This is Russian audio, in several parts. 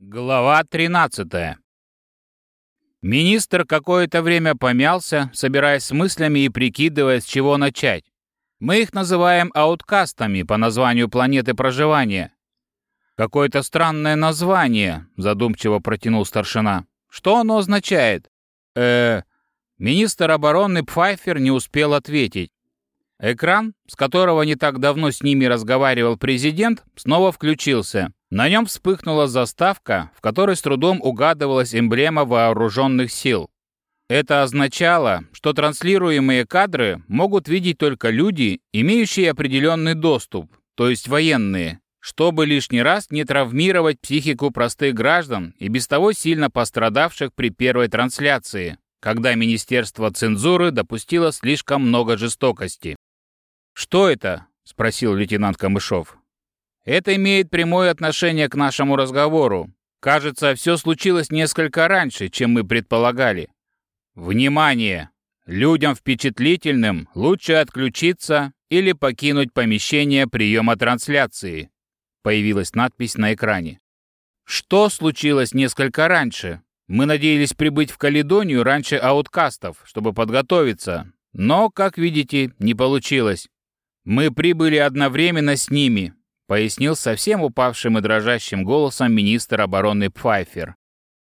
Глава 13. Министр какое-то время помялся, собираясь с мыслями и прикидывая, с чего начать. Мы их называем ауткастами по названию планеты проживания. Какое-то странное название, задумчиво протянул старшина. Что оно означает? Э, министр обороны Пфайфер не успел ответить. Экран, с которого не так давно с ними разговаривал президент, снова включился. На нем вспыхнула заставка, в которой с трудом угадывалась эмблема вооруженных сил. Это означало, что транслируемые кадры могут видеть только люди, имеющие определенный доступ, то есть военные, чтобы лишний раз не травмировать психику простых граждан и без того сильно пострадавших при первой трансляции, когда Министерство цензуры допустило слишком много жестокости. «Что это?» — спросил лейтенант Камышов. Это имеет прямое отношение к нашему разговору. Кажется, все случилось несколько раньше, чем мы предполагали. Внимание! Людям впечатлительным лучше отключиться или покинуть помещение приема трансляции. Появилась надпись на экране. Что случилось несколько раньше? Мы надеялись прибыть в Каледонию раньше ауткастов, чтобы подготовиться, но, как видите, не получилось. Мы прибыли одновременно с ними, пояснил совсем упавшим и дрожащим голосом министр обороны Пфайфер.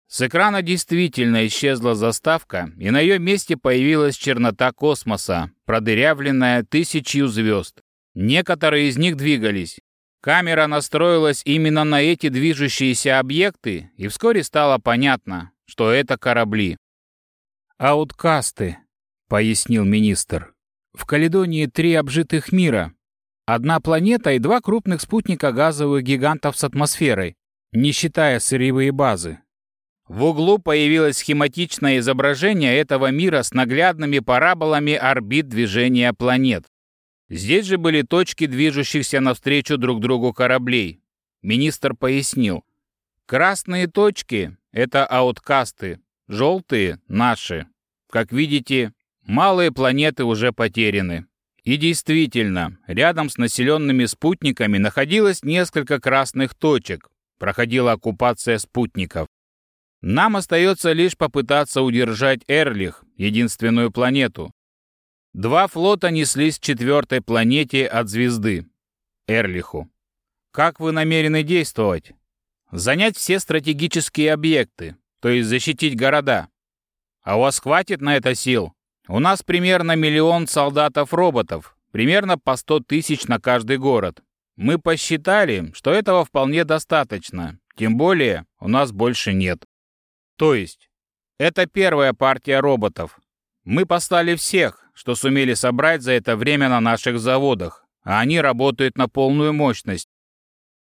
С экрана действительно исчезла заставка, и на ее месте появилась чернота космоса, продырявленная тысячью звезд. Некоторые из них двигались. Камера настроилась именно на эти движущиеся объекты, и вскоре стало понятно, что это корабли. «Ауткасты», — пояснил министр. «В Каледонии три обжитых мира, Одна планета и два крупных спутника газовых гигантов с атмосферой, не считая сырьевые базы. В углу появилось схематичное изображение этого мира с наглядными параболами орбит движения планет. Здесь же были точки движущихся навстречу друг другу кораблей. Министр пояснил. Красные точки — это ауткасты, желтые — наши. Как видите, малые планеты уже потеряны. И действительно, рядом с населенными спутниками находилось несколько красных точек. Проходила оккупация спутников. Нам остается лишь попытаться удержать Эрлих, единственную планету. Два флота неслись к четвертой планете от звезды — Эрлиху. Как вы намерены действовать? Занять все стратегические объекты, то есть защитить города. А у вас хватит на это сил? У нас примерно миллион солдатов-роботов, примерно по 100 тысяч на каждый город. Мы посчитали, что этого вполне достаточно, тем более у нас больше нет. То есть, это первая партия роботов. Мы послали всех, что сумели собрать за это время на наших заводах, а они работают на полную мощность.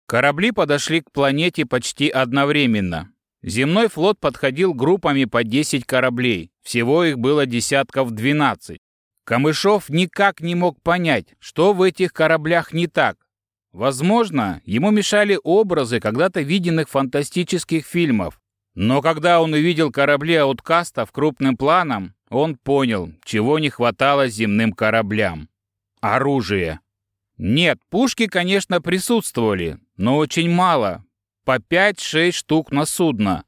Корабли подошли к планете почти одновременно. Земной флот подходил группами по 10 кораблей, всего их было десятков 12. Камышов никак не мог понять, что в этих кораблях не так. Возможно, ему мешали образы когда-то виденных фантастических фильмов. Но когда он увидел корабли ауткастов крупным планом, он понял, чего не хватало земным кораблям. Оружие. Нет, пушки, конечно, присутствовали, но очень мало, по 5-6 штук на судно.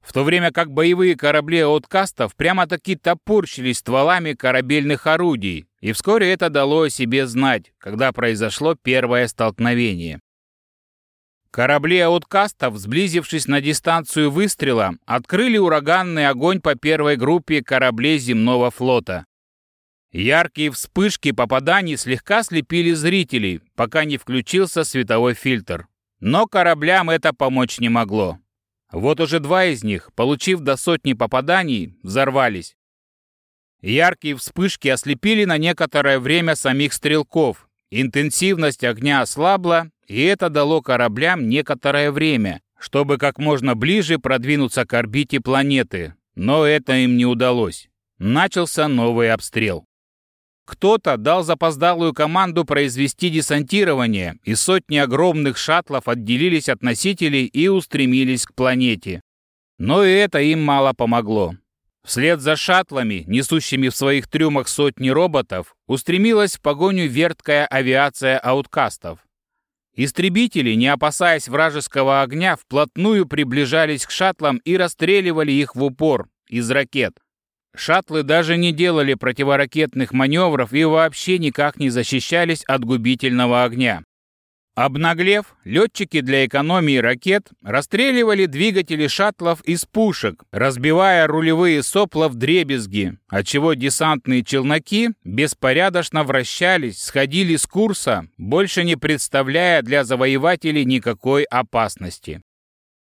В то время как боевые корабли откастов прямо-таки топорщились стволами корабельных орудий, и вскоре это дало о себе знать, когда произошло первое столкновение. Корабли ауткастов, сблизившись на дистанцию выстрела, открыли ураганный огонь по первой группе кораблей земного флота. Яркие вспышки попаданий слегка слепили зрителей, пока не включился световой фильтр. Но кораблям это помочь не могло. Вот уже два из них, получив до сотни попаданий, взорвались. Яркие вспышки ослепили на некоторое время самих стрелков. Интенсивность огня ослабла, и это дало кораблям некоторое время, чтобы как можно ближе продвинуться к орбите планеты. Но это им не удалось. Начался новый обстрел. Кто-то дал запоздалую команду произвести десантирование, и сотни огромных шаттлов отделились от носителей и устремились к планете. Но и это им мало помогло. Вслед за шаттлами, несущими в своих трюмах сотни роботов, устремилась в погоню верткая авиация ауткастов. Истребители, не опасаясь вражеского огня, вплотную приближались к шаттлам и расстреливали их в упор из ракет. Шаттлы даже не делали противоракетных маневров и вообще никак не защищались от губительного огня. Обнаглев, летчики для экономии ракет расстреливали двигатели шаттлов из пушек, разбивая рулевые сопла в дребезги, отчего десантные челноки беспорядочно вращались, сходили с курса, больше не представляя для завоевателей никакой опасности.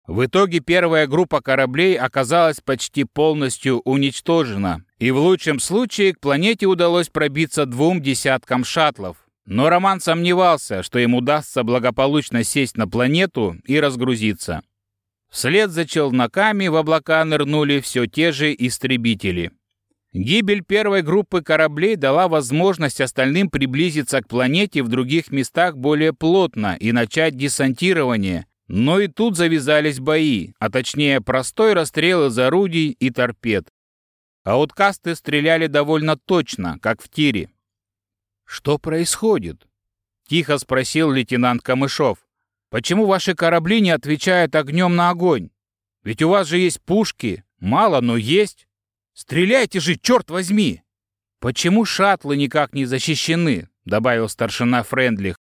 В итоге первая группа кораблей оказалась почти полностью уничтожена, и в лучшем случае к планете удалось пробиться двум десяткам шаттлов. Но Роман сомневался, что им удастся благополучно сесть на планету и разгрузиться. Вслед за челноками в облака нырнули все те же истребители. Гибель первой группы кораблей дала возможность остальным приблизиться к планете в других местах более плотно и начать десантирование – но и тут завязались бои, а точнее простой расстрел из орудий и торпед. Ауткасты стреляли довольно точно, как в тире. «Что происходит?» — тихо спросил лейтенант Камышов. «Почему ваши корабли не отвечают огнем на огонь? Ведь у вас же есть пушки. Мало, но есть. Стреляйте же, черт возьми!» «Почему шаттлы никак не защищены?» — добавил старшина Френдлих.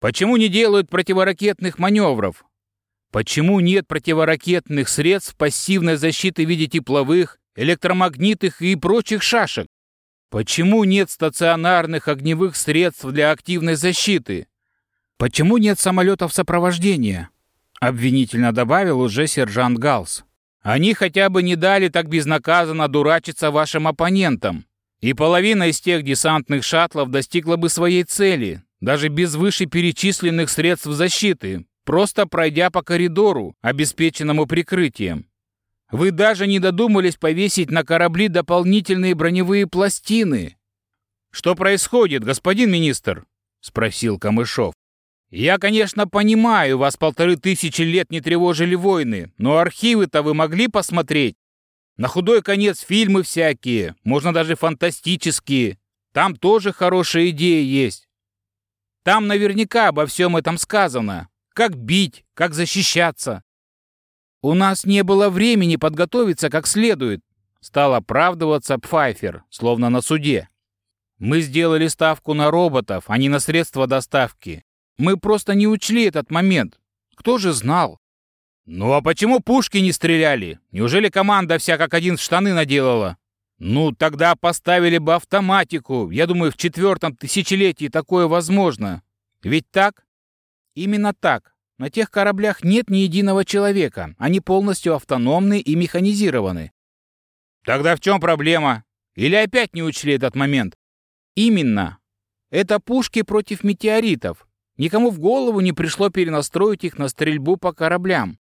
Почему не делают противоракетных маневров? Почему нет противоракетных средств пассивной защиты в виде тепловых, электромагнитных и прочих шашек? Почему нет стационарных огневых средств для активной защиты? Почему нет самолетов сопровождения? Обвинительно добавил уже сержант Галс. Они хотя бы не дали так безнаказанно дурачиться вашим оппонентам. И половина из тех десантных шаттлов достигла бы своей цели, даже без вышеперечисленных средств защиты, просто пройдя по коридору, обеспеченному прикрытием. Вы даже не додумались повесить на корабли дополнительные броневые пластины. Что происходит, господин министр? спросил Камышов. Я, конечно, понимаю, вас полторы тысячи лет не тревожили войны, но архивы-то вы могли посмотреть? На худой конец фильмы всякие, можно даже фантастические. Там тоже хорошие идеи есть. Там наверняка обо всем этом сказано. Как бить, как защищаться. У нас не было времени подготовиться как следует, стал оправдываться Пфайфер, словно на суде. Мы сделали ставку на роботов, а не на средства доставки. Мы просто не учли этот момент. Кто же знал? Ну а почему пушки не стреляли? Неужели команда вся как один в штаны наделала? Ну, тогда поставили бы автоматику. Я думаю, в четвертом тысячелетии такое возможно. Ведь так? Именно так. На тех кораблях нет ни единого человека. Они полностью автономны и механизированы. Тогда в чем проблема? Или опять не учли этот момент? Именно. Это пушки против метеоритов. Никому в голову не пришло перенастроить их на стрельбу по кораблям.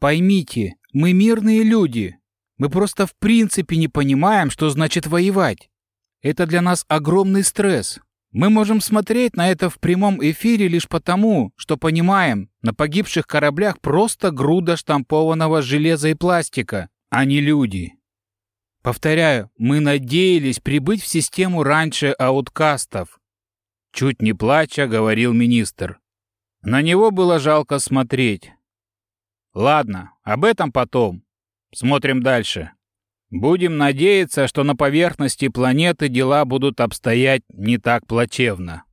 Поймите, мы мирные люди, мы просто в принципе не понимаем, что значит воевать. Это для нас огромный стресс. Мы можем смотреть на это в прямом эфире лишь потому, что понимаем, на погибших кораблях просто груда штампованного железа и пластика, а не люди. Повторяю, мы надеялись прибыть в систему раньше ауткастов. Чуть не плача, говорил министр. На него было жалко смотреть. Ладно, об этом потом. Смотрим дальше. Будем надеяться, что на поверхности планеты дела будут обстоять не так плачевно.